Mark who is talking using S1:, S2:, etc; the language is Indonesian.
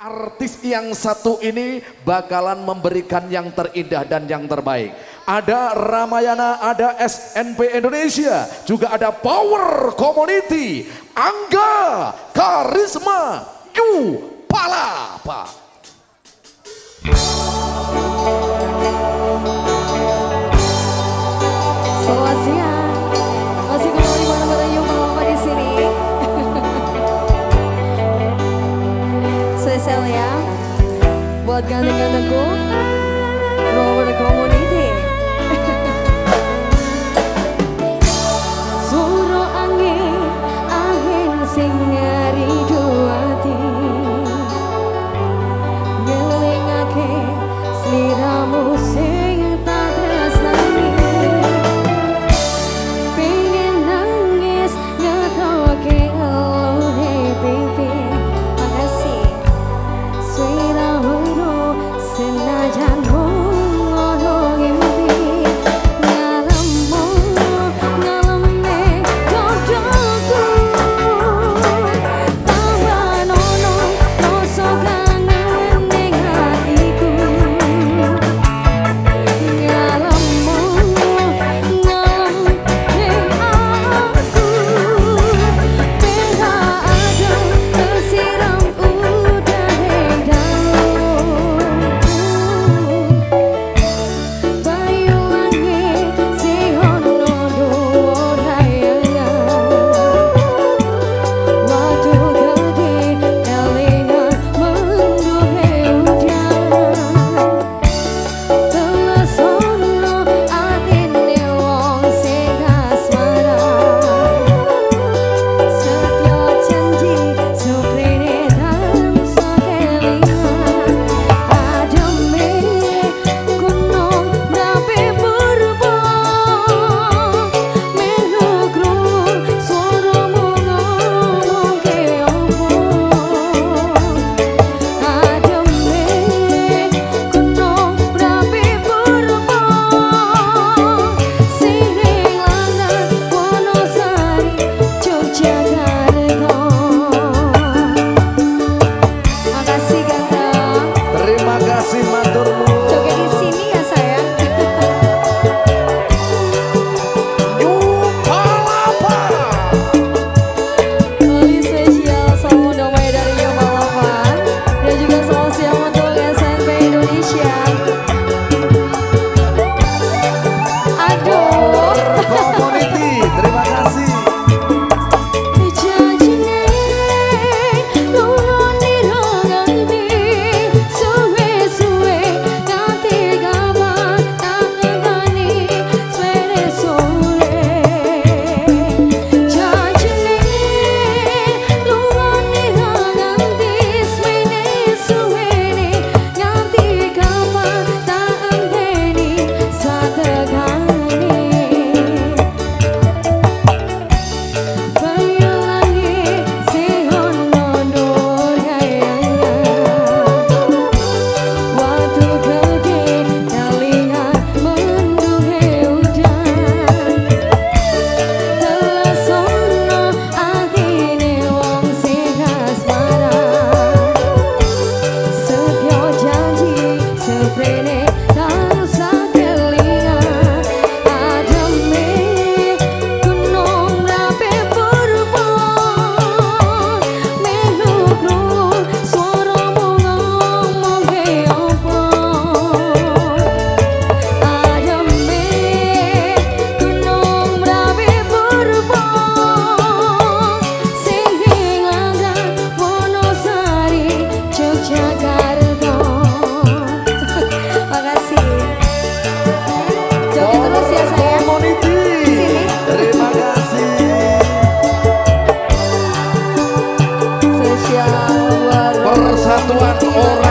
S1: Artis yang satu ini bakalan memberikan yang terindah dan yang terbaik. Ada Ramayana, ada SNP Indonesia, juga ada Power Community, Angga, Karisma, Yu Palapa. all right.